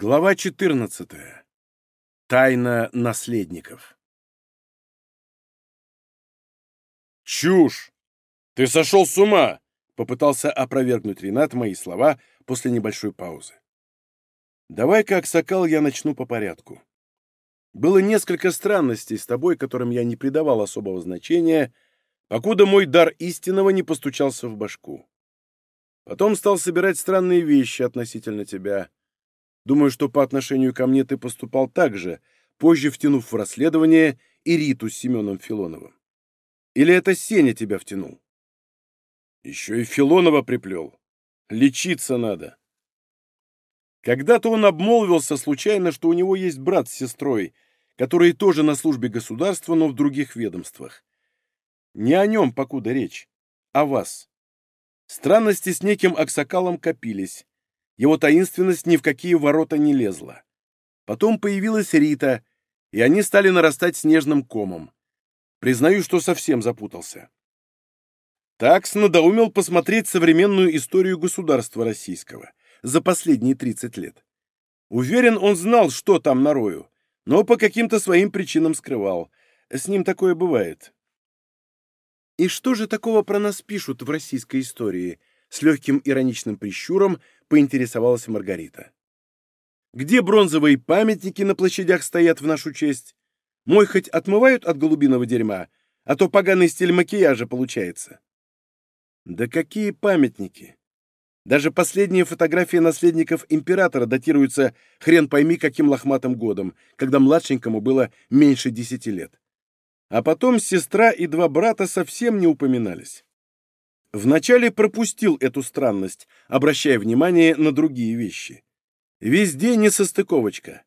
Глава 14. Тайна наследников. «Чушь! Ты сошел с ума!» — попытался опровергнуть Ренат мои слова после небольшой паузы. «Давай-ка, Аксакал, я начну по порядку. Было несколько странностей с тобой, которым я не придавал особого значения, покуда мой дар истинного не постучался в башку. Потом стал собирать странные вещи относительно тебя» Думаю, что по отношению ко мне ты поступал так же, позже втянув в расследование и Риту с Семеном Филоновым. Или это Сеня тебя втянул? Еще и Филонова приплел. Лечиться надо. Когда-то он обмолвился случайно, что у него есть брат с сестрой, которые тоже на службе государства, но в других ведомствах. Не о нем покуда речь, а вас. Странности с неким Аксакалом копились. Его таинственность ни в какие ворота не лезла. Потом появилась Рита, и они стали нарастать снежным комом. Признаю, что совсем запутался. Такс надоумел посмотреть современную историю государства российского за последние 30 лет. Уверен, он знал, что там на рою, но по каким-то своим причинам скрывал. С ним такое бывает. И что же такого про нас пишут в российской истории? С легким ироничным прищуром поинтересовалась Маргарита. «Где бронзовые памятники на площадях стоят в нашу честь? Мой хоть отмывают от голубиного дерьма, а то поганый стиль макияжа получается». «Да какие памятники!» Даже последние фотографии наследников императора датируются хрен пойми каким лохматым годом, когда младшенькому было меньше десяти лет. А потом сестра и два брата совсем не упоминались. Вначале пропустил эту странность, обращая внимание на другие вещи. Везде несостыковочка.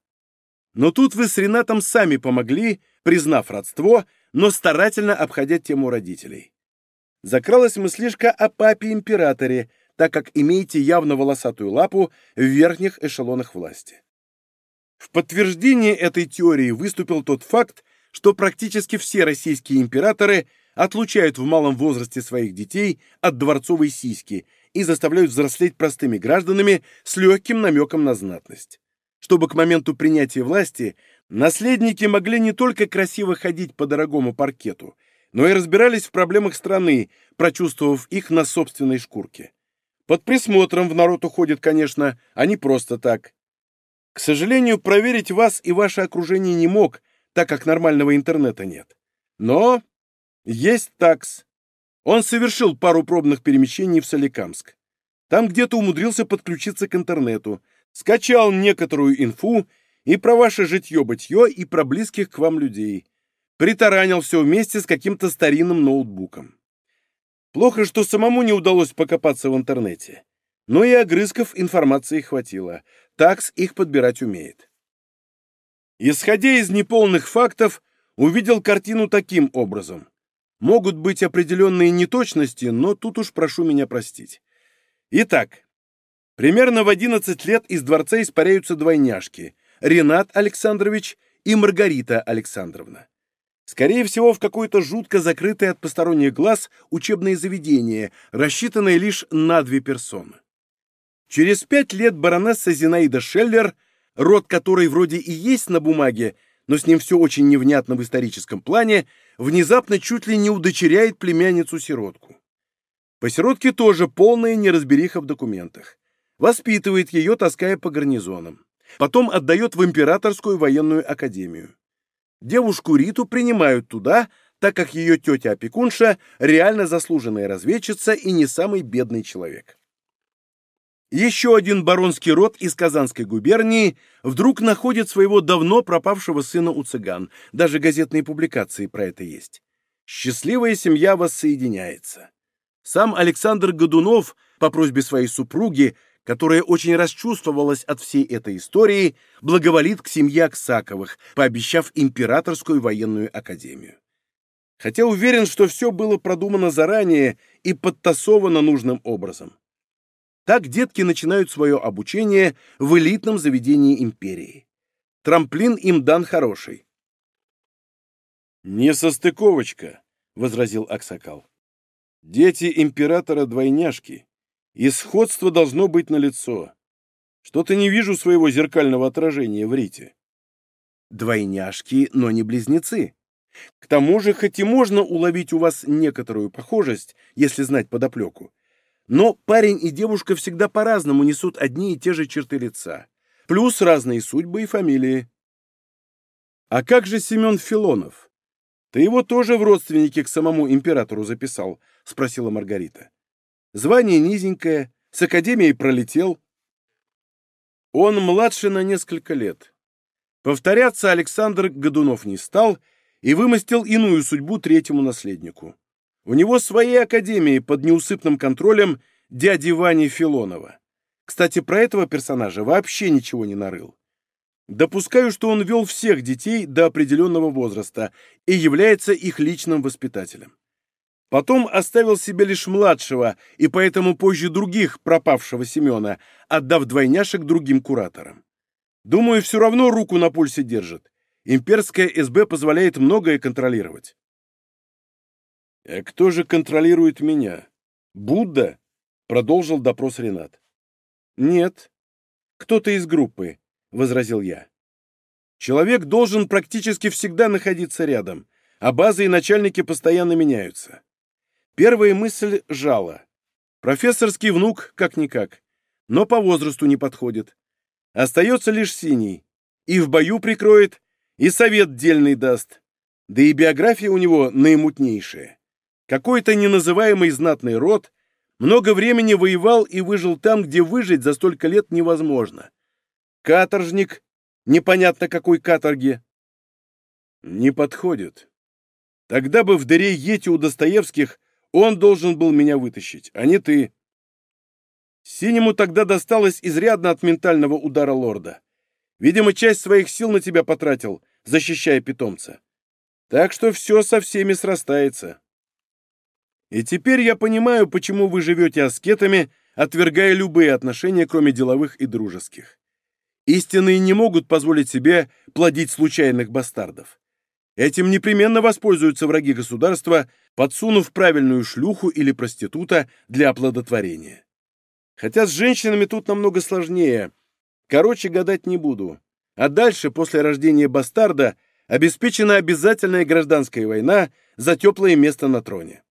Но тут вы с Ренатом сами помогли, признав родство, но старательно обходя тему родителей. Закралась мыслишка о папе-императоре, так как имеете явно волосатую лапу в верхних эшелонах власти. В подтверждение этой теории выступил тот факт, что практически все российские императоры – отлучают в малом возрасте своих детей от дворцовой сиськи и заставляют взрослеть простыми гражданами с легким намеком на знатность. Чтобы к моменту принятия власти наследники могли не только красиво ходить по дорогому паркету, но и разбирались в проблемах страны, прочувствовав их на собственной шкурке. Под присмотром в народ уходит, конечно, а не просто так. К сожалению, проверить вас и ваше окружение не мог, так как нормального интернета нет. Но есть такс. Он совершил пару пробных перемещений в Соликамск. Там где-то умудрился подключиться к интернету, скачал некоторую инфу и про ваше житье-бытье, и про близких к вам людей. Притаранил все вместе с каким-то старинным ноутбуком. Плохо, что самому не удалось покопаться в интернете. Но и огрызков информации хватило. Такс их подбирать умеет. Исходя из неполных фактов, увидел картину таким образом. Могут быть определенные неточности, но тут уж прошу меня простить. Итак, примерно в 11 лет из дворца испаряются двойняшки – Ренат Александрович и Маргарита Александровна. Скорее всего, в какое-то жутко закрытое от посторонних глаз учебное заведение, рассчитанное лишь на две персоны. Через пять лет баронесса Зинаида Шеллер, род которой вроде и есть на бумаге, но с ним все очень невнятно в историческом плане, внезапно чуть ли не удочеряет племянницу-сиротку. По сиротке тоже полная неразбериха в документах. Воспитывает ее, таская по гарнизонам. Потом отдает в Императорскую военную академию. Девушку Риту принимают туда, так как ее тетя-опекунша реально заслуженная разведчица и не самый бедный человек. Еще один баронский род из Казанской губернии вдруг находит своего давно пропавшего сына у цыган. Даже газетные публикации про это есть. Счастливая семья воссоединяется. Сам Александр Годунов по просьбе своей супруги, которая очень расчувствовалась от всей этой истории, благоволит к семье Аксаковых, пообещав императорскую военную академию. Хотя уверен, что все было продумано заранее и подтасовано нужным образом. Так детки начинают свое обучение в элитном заведении империи. Трамплин им дан хороший. «Не состыковочка», — возразил Аксакал. «Дети императора двойняшки, и сходство должно быть налицо. Что-то не вижу своего зеркального отражения в Рите. Двойняшки, но не близнецы. К тому же, хоть и можно уловить у вас некоторую похожесть, если знать подоплеку, но парень и девушка всегда по-разному несут одни и те же черты лица, плюс разные судьбы и фамилии. А как же Семен Филонов? Ты его тоже в родственники к самому императору записал? Спросила Маргарита. Звание низенькое, с академией пролетел. Он младше на несколько лет. Повторяться Александр Годунов не стал и вымостил иную судьбу третьему наследнику. У него свои академии под неусыпным контролем дяди Вани Филонова. Кстати, про этого персонажа вообще ничего не нарыл. Допускаю, что он вел всех детей до определенного возраста и является их личным воспитателем. Потом оставил себе лишь младшего, и поэтому позже других пропавшего Семена, отдав двойняшек другим кураторам. Думаю, все равно руку на пульсе держит. Имперская СБ позволяет многое контролировать. «А кто же контролирует меня? Будда?» — продолжил допрос Ренат. «Нет, кто-то из группы», — возразил я. «Человек должен практически всегда находиться рядом, а базы и начальники постоянно меняются. Первая мысль — жало. Профессорский внук как-никак, но по возрасту не подходит. Остается лишь синий. И в бою прикроет, и совет дельный даст. Да и биография у него наимутнейшая. Какой-то неназываемый знатный род много времени воевал и выжил там, где выжить за столько лет невозможно. Каторжник, непонятно какой каторги. Не подходит. Тогда бы в дыре Ети у Достоевских он должен был меня вытащить, а не ты. Синему тогда досталось изрядно от ментального удара лорда. Видимо, часть своих сил на тебя потратил, защищая питомца. Так что все со всеми срастается. И теперь я понимаю, почему вы живете аскетами, отвергая любые отношения, кроме деловых и дружеских. Истинные не могут позволить себе плодить случайных бастардов. Этим непременно воспользуются враги государства, подсунув правильную шлюху или проститута для оплодотворения. Хотя с женщинами тут намного сложнее. Короче, гадать не буду. А дальше, после рождения бастарда, обеспечена обязательная гражданская война за теплое место на троне.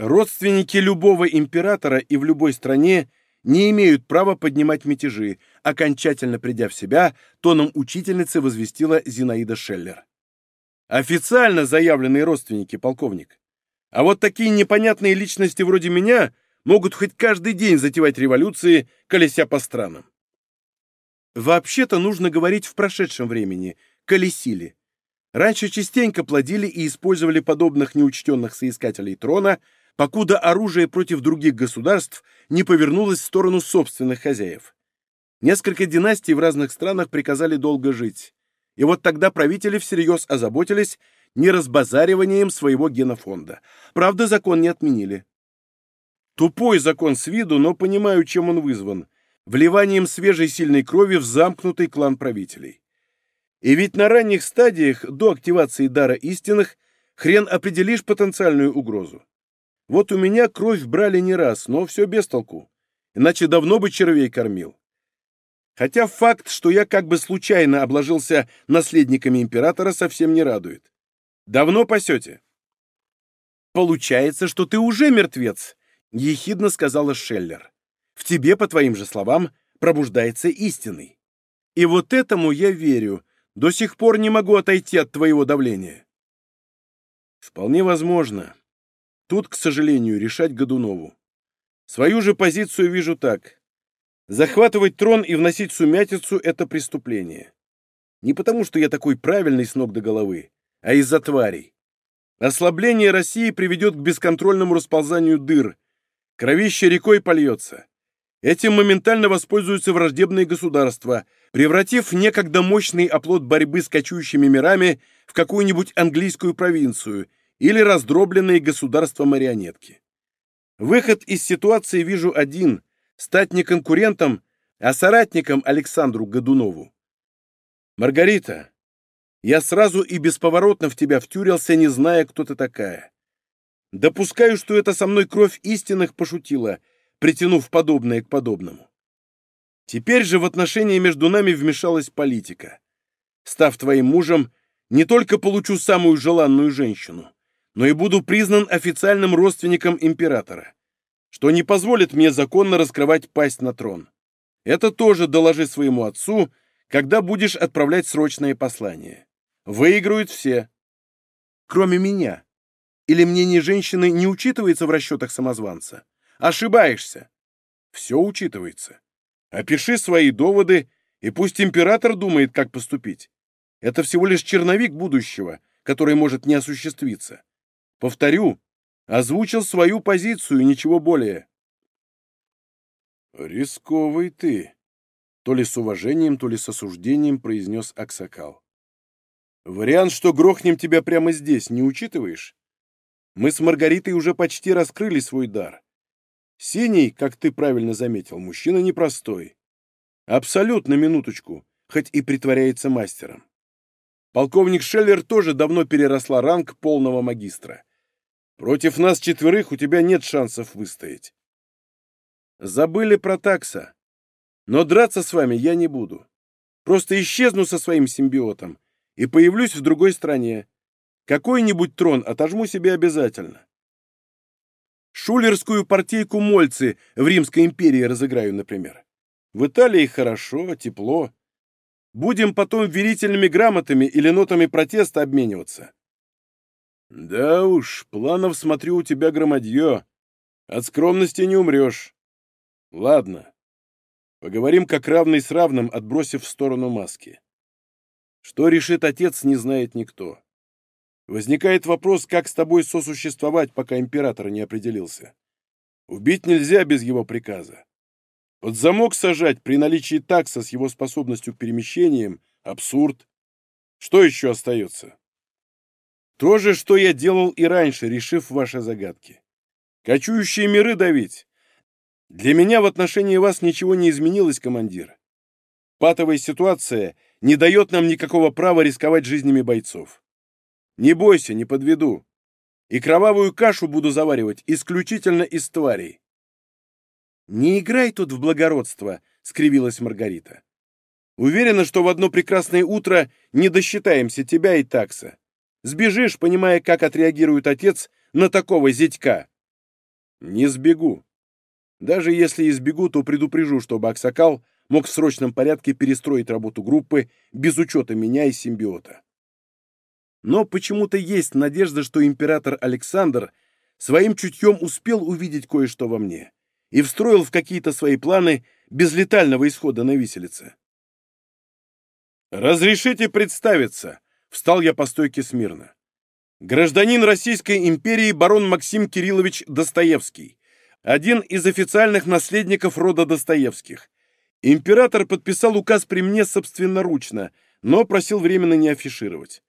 Родственники любого императора и в любой стране не имеют права поднимать мятежи, окончательно придя в себя, тоном учительницы возвестила Зинаида Шеллер. Официально заявленные родственники, полковник. А вот такие непонятные личности вроде меня могут хоть каждый день затевать революции, колеся по странам. Вообще-то нужно говорить в прошедшем времени, колесили. Раньше частенько плодили и использовали подобных неучтенных соискателей трона – покуда оружие против других государств не повернулось в сторону собственных хозяев. Несколько династий в разных странах приказали долго жить. И вот тогда правители всерьез озаботились не разбазариванием своего генофонда. Правда, закон не отменили. Тупой закон с виду, но понимаю, чем он вызван. Вливанием свежей сильной крови в замкнутый клан правителей. И ведь на ранних стадиях, до активации дара истинных, хрен определишь потенциальную угрозу. Вот у меня кровь брали не раз, но все без толку. Иначе давно бы червей кормил. Хотя факт, что я как бы случайно обложился наследниками императора, совсем не радует. Давно пасете? Получается, что ты уже мертвец, — ехидно сказала Шеллер. В тебе, по твоим же словам, пробуждается истинный. И вот этому я верю. До сих пор не могу отойти от твоего давления. Вполне возможно. Тут, к сожалению, решать Годунову. Свою же позицию вижу так. Захватывать трон и вносить сумятицу — это преступление. Не потому, что я такой правильный с ног до головы, а из-за тварей. Ослабление России приведет к бесконтрольному расползанию дыр. Кровище рекой польется. Этим моментально воспользуются враждебные государства, превратив некогда мощный оплот борьбы с кочующими мирами в какую-нибудь английскую провинцию — или раздробленные государства-марионетки. Выход из ситуации вижу один – стать не конкурентом, а соратником Александру Годунову. Маргарита, я сразу и бесповоротно в тебя втюрился, не зная, кто ты такая. Допускаю, что это со мной кровь истинных пошутила, притянув подобное к подобному. Теперь же в отношения между нами вмешалась политика. Став твоим мужем, не только получу самую желанную женщину, но и буду признан официальным родственником императора, что не позволит мне законно раскрывать пасть на трон. Это тоже доложи своему отцу, когда будешь отправлять срочное послание. Выиграют все. Кроме меня. Или мнение женщины не учитывается в расчетах самозванца? Ошибаешься. Все учитывается. Опиши свои доводы, и пусть император думает, как поступить. Это всего лишь черновик будущего, который может не осуществиться. Повторю, озвучил свою позицию, ничего более. «Рисковый ты», — то ли с уважением, то ли с осуждением произнес Аксакал. «Вариант, что грохнем тебя прямо здесь, не учитываешь? Мы с Маргаритой уже почти раскрыли свой дар. Синий, как ты правильно заметил, мужчина непростой. Абсолютно минуточку, хоть и притворяется мастером. Полковник Шеллер тоже давно переросла ранг полного магистра. Против нас четверых у тебя нет шансов выстоять. Забыли про такса. Но драться с вами я не буду. Просто исчезну со своим симбиотом и появлюсь в другой стране. Какой-нибудь трон отожму себе обязательно. Шулерскую партийку Мольцы в Римской империи разыграю, например. В Италии хорошо, тепло. Будем потом верительными грамотами или нотами протеста обмениваться. Да уж, планов, смотрю, у тебя громадье. От скромности не умрешь. Ладно. Поговорим как равный с равным, отбросив в сторону маски. Что решит отец, не знает никто. Возникает вопрос, как с тобой сосуществовать, пока император не определился. Убить нельзя без его приказа. Под замок сажать при наличии такса с его способностью к перемещениям — абсурд. Что еще остается? То же, что я делал и раньше, решив ваши загадки. Кочующие миры давить. Для меня в отношении вас ничего не изменилось, командир. Патовая ситуация не дает нам никакого права рисковать жизнями бойцов. Не бойся, не подведу. И кровавую кашу буду заваривать исключительно из тварей. «Не играй тут в благородство», — скривилась Маргарита. «Уверена, что в одно прекрасное утро не досчитаемся тебя и такса. Сбежишь, понимая, как отреагирует отец на такого зятька». «Не сбегу. Даже если и сбегу, то предупрежу, чтобы Аксакал мог в срочном порядке перестроить работу группы без учета меня и симбиота. Но почему-то есть надежда, что император Александр своим чутьем успел увидеть кое-что во мне и встроил в какие-то свои планы без летального исхода на виселице. «Разрешите представиться!» — встал я по стойке смирно. «Гражданин Российской империи барон Максим Кириллович Достоевский, один из официальных наследников рода Достоевских. Император подписал указ при мне собственноручно, но просил временно не афишировать.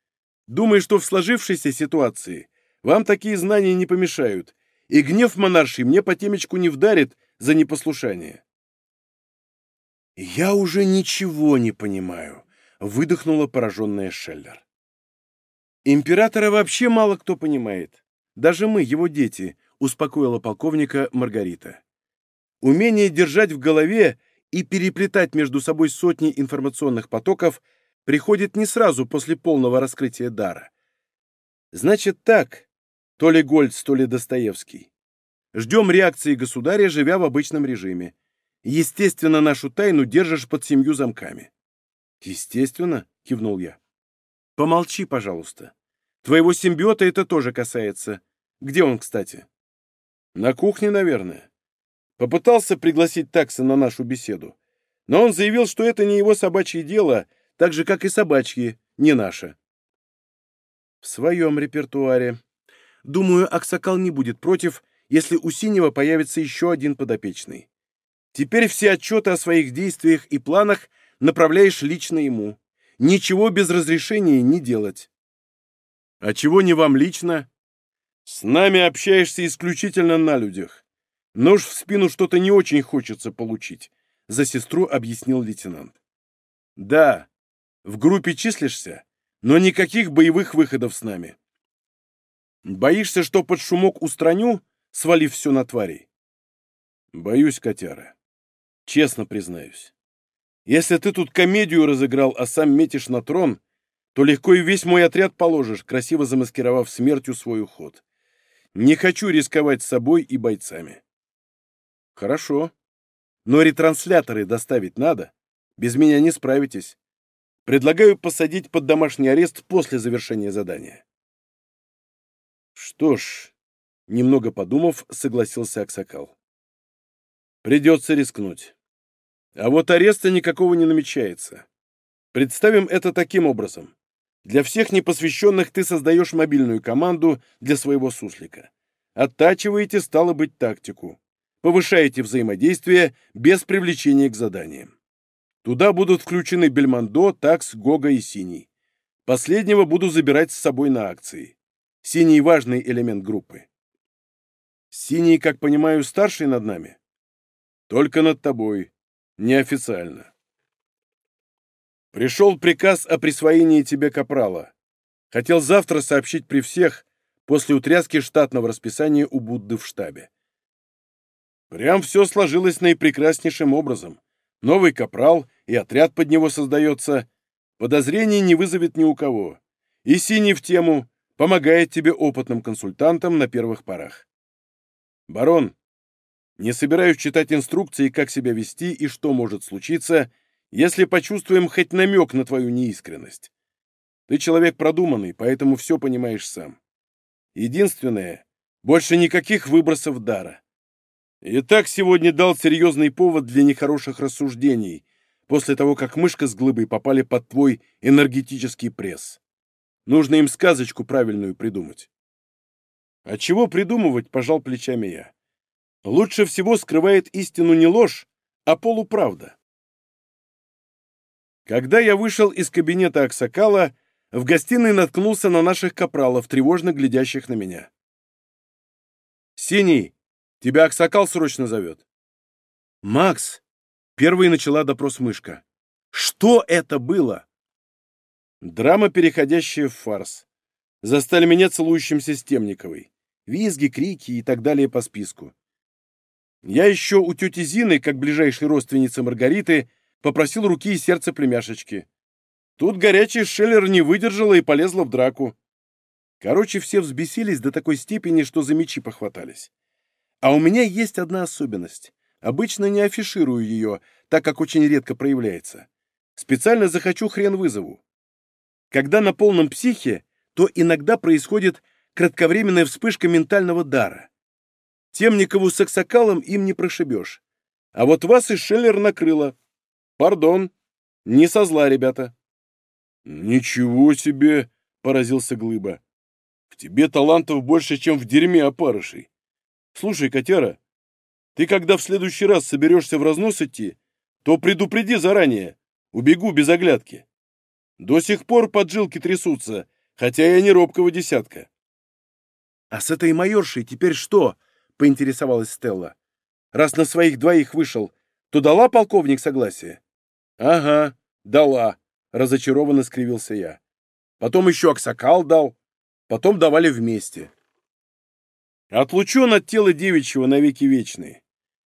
Думаю, что в сложившейся ситуации вам такие знания не помешают, и гнев монарший мне по темечку не вдарит за непослушание. «Я уже ничего не понимаю», — выдохнула пораженная Шеллер. «Императора вообще мало кто понимает. Даже мы, его дети», — успокоила полковника Маргарита. «Умение держать в голове и переплетать между собой сотни информационных потоков приходит не сразу после полного раскрытия дара. Значит так, то ли Гольц, то ли Достоевский. Ждем реакции государя, живя в обычном режиме. Естественно, нашу тайну держишь под семью замками. Естественно, кивнул я. Помолчи, пожалуйста. Твоего симбиота это тоже касается. Где он, кстати? На кухне, наверное. Попытался пригласить такса на нашу беседу. Но он заявил, что это не его собачье дело, так же, как и собачьи, не наше. В своем репертуаре. Думаю, Аксакал не будет против, если у Синего появится еще один подопечный. Теперь все отчеты о своих действиях и планах направляешь лично ему. Ничего без разрешения не делать. А чего не вам лично? С нами общаешься исключительно на людях. Нож в спину что-то не очень хочется получить, за сестру объяснил лейтенант. Да, в группе числишься, но никаких боевых выходов с нами. Боишься, что под шумок устраню, свалив все на тварей? Боюсь, котяра. Честно признаюсь. Если ты тут комедию разыграл, а сам метишь на трон, то легко и весь мой отряд положишь, красиво замаскировав смертью свой уход. Не хочу рисковать собой и бойцами. Хорошо. Но ретрансляторы доставить надо. Без меня не справитесь. Предлагаю посадить под домашний арест после завершения задания. Что ж, немного подумав, согласился Аксакал. Придется рискнуть. А вот ареста никакого не намечается. Представим это таким образом. Для всех непосвященных ты создаешь мобильную команду для своего суслика. Оттачиваете, стало быть, тактику. Повышаете взаимодействие без привлечения к заданиям. Туда будут включены Бельмондо, Такс, Гога и Синий. Последнего буду забирать с собой на акции. Синий – важный элемент группы. Синий, как понимаю, старший над нами? Только над тобой. Неофициально. Пришел приказ о присвоении тебе капрала. Хотел завтра сообщить при всех, после утряски штатного расписания у Будды в штабе. Прям все сложилось наипрекраснейшим образом. Новый капрал, и отряд под него создается. Подозрений не вызовет ни у кого. И синий в тему помогает тебе опытным консультантам на первых порах. Барон, не собираюсь читать инструкции, как себя вести и что может случиться, если почувствуем хоть намек на твою неискренность. Ты человек продуманный, поэтому все понимаешь сам. Единственное, больше никаких выбросов дара. И так сегодня дал серьезный повод для нехороших рассуждений, после того, как мышка с глыбой попали под твой энергетический пресс. Нужно им сказочку правильную придумать. А чего придумывать, пожал плечами я. Лучше всего скрывает истину не ложь, а полуправда. Когда я вышел из кабинета Аксакала, в гостиной наткнулся на наших капралов, тревожно глядящих на меня. «Синий, Тебя Аксакал срочно зовет. Макс, первой начала допрос мышка. Что это было? Драма, переходящая в фарс. Застали меня целующимся с Темниковой. Визги, крики и так далее по списку. Я еще у тети Зины, как ближайшей родственницы Маргариты, попросил руки и сердца племяшечки. Тут горячий Шеллер не выдержала и полезла в драку. Короче, все взбесились до такой степени, что за мечи похватались. А у меня есть одна особенность. Обычно не афиширую ее, так как очень редко проявляется. Специально захочу хрен вызову. Когда на полном психе, то иногда происходит кратковременная вспышка ментального дара. Темникову с аксакалом им не прошибешь. А вот вас и Шеллер накрыло. Пардон. Не со зла, ребята. Ничего себе, поразился Глыба. В тебе талантов больше, чем в дерьме опарышей. Слушай, котяра, ты когда в следующий раз соберешься в разнос идти, то предупреди заранее. Убегу без оглядки. До сих пор поджилки трясутся, хотя я не робкого десятка. — А с этой майоршей теперь что? — поинтересовалась Стелла. — Раз на своих двоих вышел, то дала полковник согласие? — Ага, дала, — разочарованно скривился я. Потом еще Аксакал дал, потом давали вместе. Отлучен от тела девичьего навеки вечные.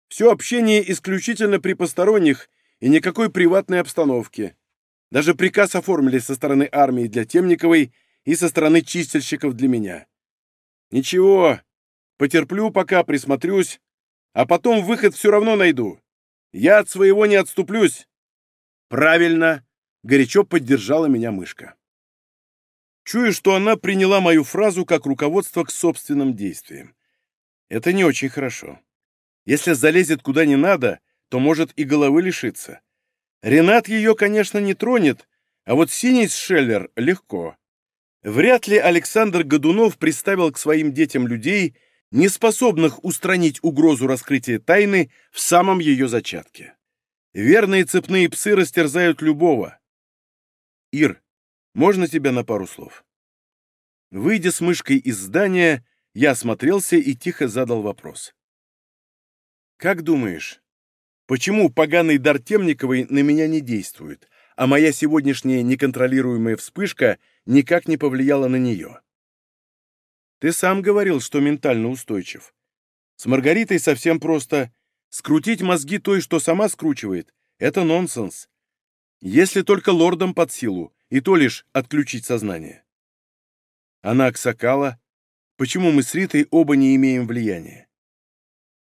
Все общение исключительно при посторонних и никакой приватной обстановки. Даже приказ оформили со стороны армии для Темниковой и со стороны чистильщиков для меня. Ничего, потерплю пока, присмотрюсь, а потом выход все равно найду. Я от своего не отступлюсь. Правильно, горячо поддержала меня мышка. Чую, что она приняла мою фразу как руководство к собственным действиям. Это не очень хорошо. Если залезет куда не надо, то может и головы лишиться. Ренат ее, конечно, не тронет, а вот синий Шеллер легко. Вряд ли Александр Годунов представил к своим детям людей, не способных устранить угрозу раскрытия тайны в самом ее зачатке. Верные цепные псы растерзают любого. Ир, можно тебя на пару слов?» Выйдя с мышкой из здания, я осмотрелся и тихо задал вопрос. «Как думаешь, почему поганый дар Темниковой на меня не действует, а моя сегодняшняя неконтролируемая вспышка никак не повлияла на нее?» «Ты сам говорил, что ментально устойчив. С Маргаритой совсем просто. Скрутить мозги той, что сама скручивает, это нонсенс. Если только лордам под силу, и то лишь отключить сознание. Она Аксакала. Почему мы с Ритой оба не имеем влияния?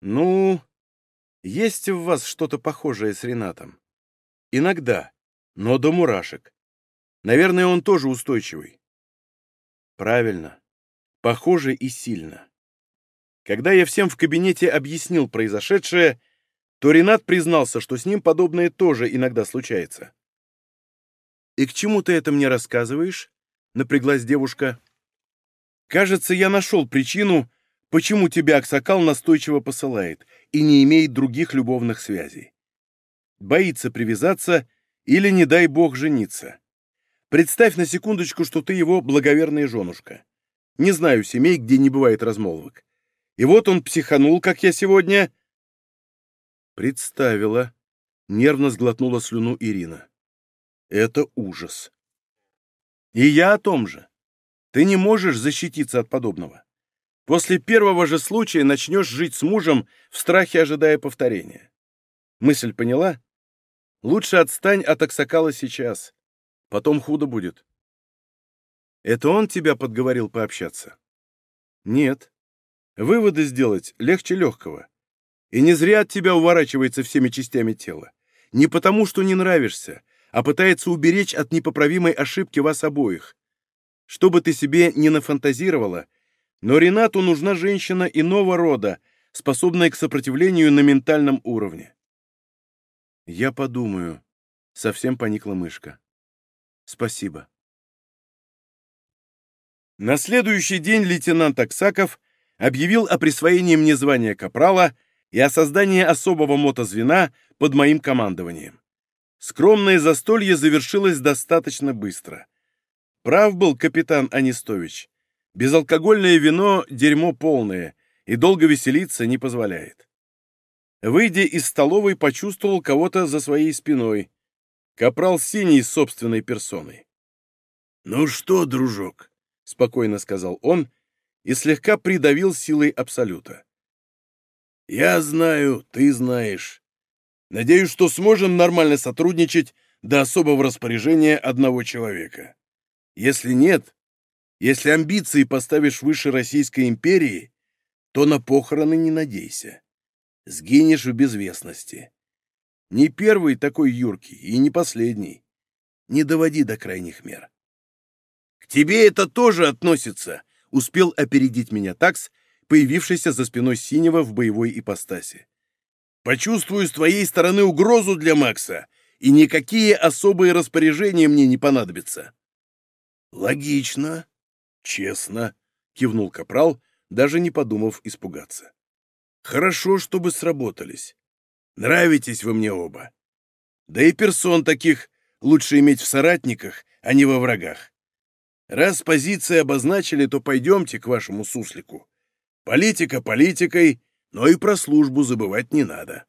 Ну, есть в вас что-то похожее с Ренатом. Иногда, но до мурашек. Наверное, он тоже устойчивый. Правильно. Похоже и сильно. Когда я всем в кабинете объяснил произошедшее, то Ренат признался, что с ним подобное тоже иногда случается. «И к чему ты это мне рассказываешь?» — напряглась девушка. «Кажется, я нашел причину, почему тебя Аксакал настойчиво посылает и не имеет других любовных связей. Боится привязаться или, не дай бог, жениться. Представь на секундочку, что ты его благоверная женушка. Не знаю семей, где не бывает размолвок. И вот он психанул, как я сегодня...» «Представила», — нервно сглотнула слюну Ирина. Это ужас. И я о том же. Ты не можешь защититься от подобного. После первого же случая начнешь жить с мужем в страхе, ожидая повторения. Мысль поняла? Лучше отстань от Аксакала сейчас. Потом худо будет. Это он тебя подговорил пообщаться? Нет. Выводы сделать легче легкого. И не зря от тебя уворачивается всеми частями тела. Не потому, что не нравишься, а пытается уберечь от непоправимой ошибки вас обоих. Что бы ты себе ни нафантазировала, но Ренату нужна женщина иного рода, способная к сопротивлению на ментальном уровне. Я подумаю. Совсем поникла мышка. Спасибо. На следующий день лейтенант Аксаков объявил о присвоении мне звания капрала и о создании особого мотозвена под моим командованием. Скромное застолье завершилось достаточно быстро. Прав был капитан Анистович. Безалкогольное вино — дерьмо полное, и долго веселиться не позволяет. Выйдя из столовой, почувствовал кого-то за своей спиной. Капрал Синий собственной персоной. «Ну что, дружок?» — спокойно сказал он и слегка придавил силой Абсолюта. «Я знаю, ты знаешь. Надеюсь, что сможем нормально сотрудничать до особого распоряжения одного человека. Если нет, если амбиции поставишь выше Российской империи, то на похороны не надейся. Сгинешь в безвестности. Не первый такой юркий и не последний. Не доводи до крайних мер. Тебе это тоже относится, успел опередить меня такс, появившийся за спиной синего в боевой ипостаси. Почувствую с твоей стороны угрозу для Макса, и никакие особые распоряжения мне не понадобятся. Логично, честно, кивнул Капрал, даже не подумав испугаться. Хорошо, чтобы сработались. Нравитесь вы мне оба. Да и персон таких лучше иметь в соратниках, а не во врагах. Раз позиции обозначили, то пойдемте к вашему суслику. Политика политикой, но и про службу забывать не надо.